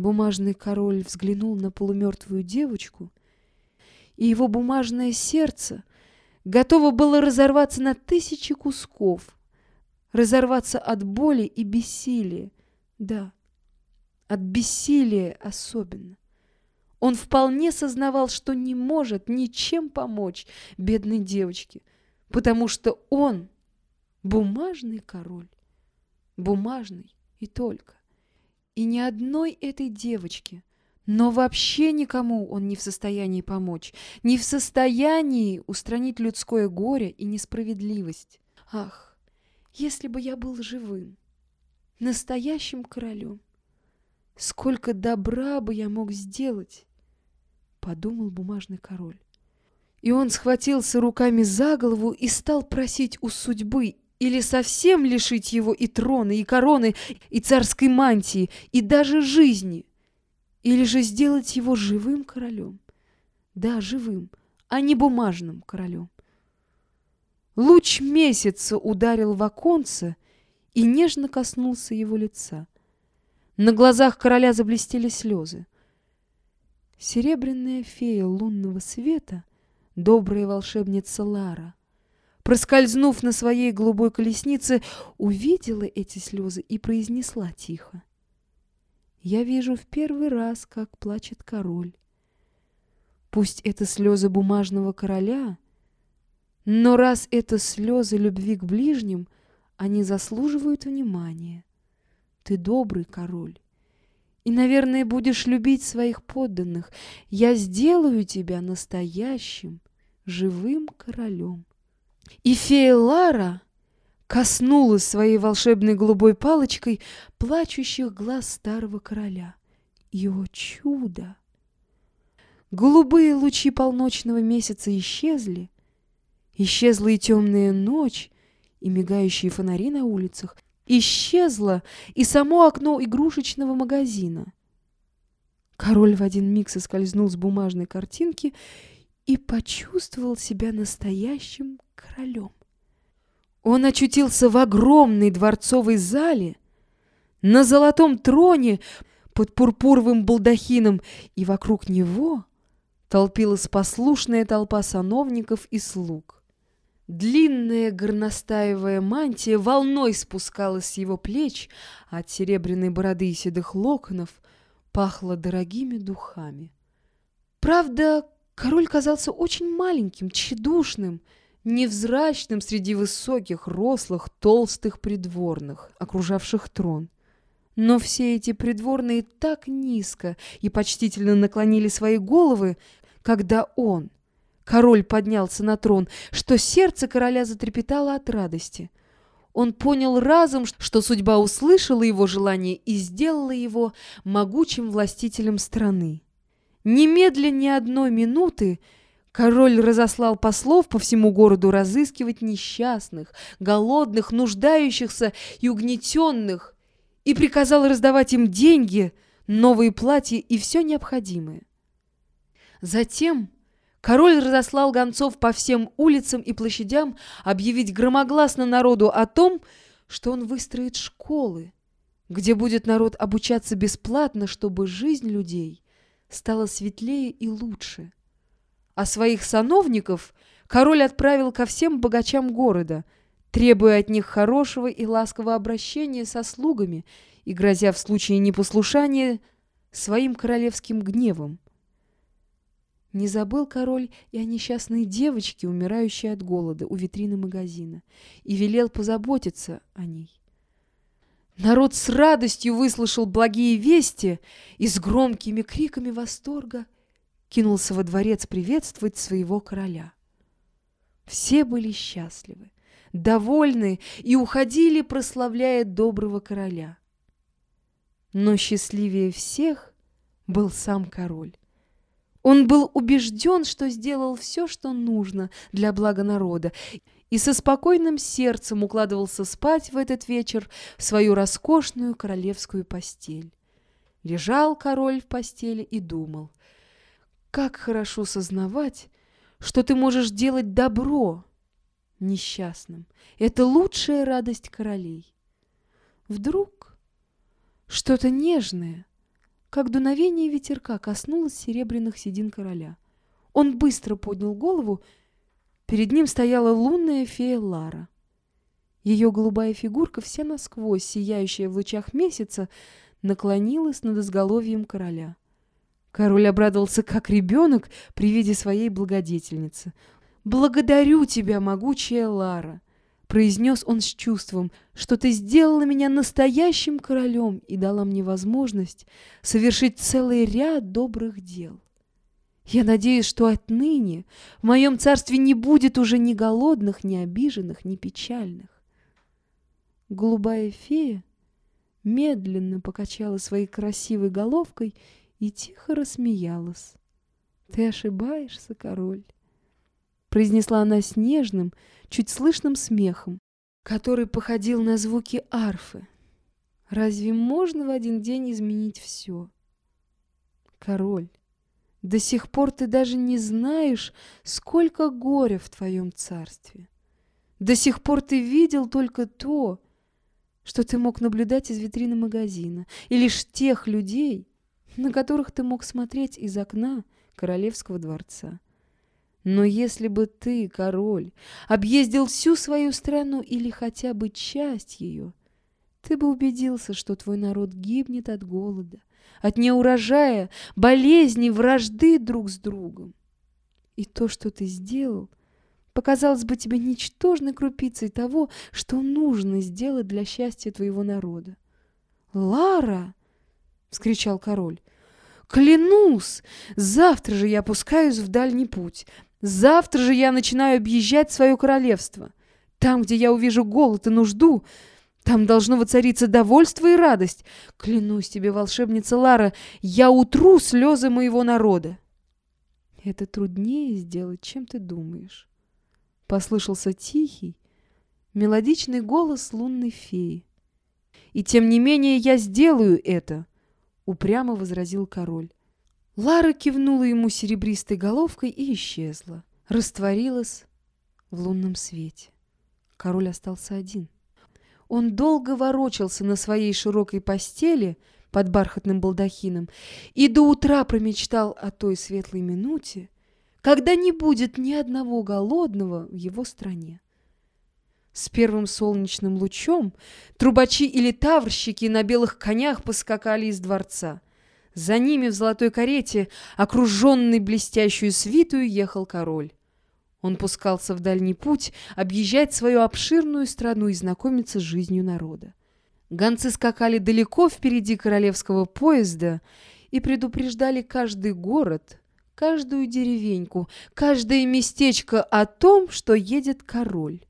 Бумажный король взглянул на полумертвую девочку, и его бумажное сердце готово было разорваться на тысячи кусков, разорваться от боли и бессилия. Да, от бессилия особенно. Он вполне сознавал, что не может ничем помочь бедной девочке, потому что он бумажный король, бумажный и только. И ни одной этой девочке, но вообще никому он не в состоянии помочь, не в состоянии устранить людское горе и несправедливость. Ах, если бы я был живым, настоящим королем, сколько добра бы я мог сделать, подумал бумажный король. И он схватился руками за голову и стал просить у судьбы или совсем лишить его и трона, и короны, и царской мантии, и даже жизни, или же сделать его живым королем. Да, живым, а не бумажным королем. Луч месяца ударил в оконце и нежно коснулся его лица. На глазах короля заблестели слезы. Серебряная фея лунного света, добрая волшебница Лара, проскользнув на своей голубой колеснице, увидела эти слезы и произнесла тихо. «Я вижу в первый раз, как плачет король. Пусть это слезы бумажного короля, но раз это слезы любви к ближним, они заслуживают внимания. Ты добрый король и, наверное, будешь любить своих подданных. Я сделаю тебя настоящим, живым королем. И фея Лара коснулась своей волшебной голубой палочкой плачущих глаз старого короля. Его чудо! Голубые лучи полночного месяца исчезли, исчезла и темная ночь, и мигающие фонари на улицах — Исчезло и само окно игрушечного магазина. Король в один миг соскользнул с бумажной картинки и почувствовал себя настоящим королем. Он очутился в огромной дворцовой зале, на золотом троне под пурпуровым балдахином, и вокруг него толпилась послушная толпа сановников и слуг. Длинная горностаевая мантия волной спускалась с его плеч, а от серебряной бороды и седых локонов пахло дорогими духами. Правда, король казался очень маленьким, тщедушным, невзрачным среди высоких, рослых, толстых придворных, окружавших трон. Но все эти придворные так низко и почтительно наклонили свои головы, когда он — Король поднялся на трон, что сердце короля затрепетало от радости. Он понял разом, что судьба услышала его желание и сделала его могучим властителем страны. Немедля ни одной минуты король разослал послов по всему городу разыскивать несчастных, голодных, нуждающихся и угнетенных, и приказал раздавать им деньги, новые платья и все необходимое. Затем Король разослал гонцов по всем улицам и площадям объявить громогласно народу о том, что он выстроит школы, где будет народ обучаться бесплатно, чтобы жизнь людей стала светлее и лучше. А своих сановников король отправил ко всем богачам города, требуя от них хорошего и ласкового обращения со слугами и грозя в случае непослушания своим королевским гневом. Не забыл король и о несчастной девочке, умирающей от голода у витрины магазина, и велел позаботиться о ней. Народ с радостью выслушал благие вести и с громкими криками восторга кинулся во дворец приветствовать своего короля. Все были счастливы, довольны и уходили, прославляя доброго короля. Но счастливее всех был сам король. Он был убежден, что сделал все, что нужно для блага народа, и со спокойным сердцем укладывался спать в этот вечер в свою роскошную королевскую постель. Лежал король в постели и думал, как хорошо сознавать, что ты можешь делать добро несчастным. Это лучшая радость королей. Вдруг что-то нежное, как дуновение ветерка коснулось серебряных седин короля. Он быстро поднял голову. Перед ним стояла лунная фея Лара. Ее голубая фигурка, вся насквозь сияющая в лучах месяца, наклонилась над изголовьем короля. Король обрадовался, как ребенок при виде своей благодетельницы. «Благодарю тебя, могучая Лара!» — произнес он с чувством, что ты сделала меня настоящим королем и дала мне возможность совершить целый ряд добрых дел. Я надеюсь, что отныне в моем царстве не будет уже ни голодных, ни обиженных, ни печальных. Голубая фея медленно покачала своей красивой головкой и тихо рассмеялась. «Ты ошибаешься, король», — произнесла она с нежным, чуть слышным смехом, который походил на звуки арфы. «Разве можно в один день изменить все?» «Король, до сих пор ты даже не знаешь, сколько горя в твоем царстве. До сих пор ты видел только то, что ты мог наблюдать из витрины магазина, и лишь тех людей, на которых ты мог смотреть из окна королевского дворца. Но если бы ты, король, объездил всю свою страну или хотя бы часть ее, ты бы убедился, что твой народ гибнет от голода, от неурожая, болезней, вражды друг с другом. И то, что ты сделал, показалось бы тебе ничтожной крупицей того, что нужно сделать для счастья твоего народа. «Лара!» — вскричал король. «Клянусь! Завтра же я опускаюсь в дальний путь. Завтра же я начинаю объезжать свое королевство. Там, где я увижу голод и нужду, там должно воцариться довольство и радость. Клянусь тебе, волшебница Лара, я утру слезы моего народа». «Это труднее сделать, чем ты думаешь», — послышался тихий, мелодичный голос лунной феи. «И тем не менее я сделаю это», упрямо возразил король. Лара кивнула ему серебристой головкой и исчезла, растворилась в лунном свете. Король остался один. Он долго ворочался на своей широкой постели под бархатным балдахином и до утра промечтал о той светлой минуте, когда не будет ни одного голодного в его стране. С первым солнечным лучом трубачи или таврщики на белых конях поскакали из дворца. За ними в золотой карете, окруженный блестящую свитую, ехал король. Он пускался в дальний путь, объезжать свою обширную страну и знакомиться с жизнью народа. Гонцы скакали далеко впереди королевского поезда и предупреждали каждый город, каждую деревеньку, каждое местечко о том, что едет король.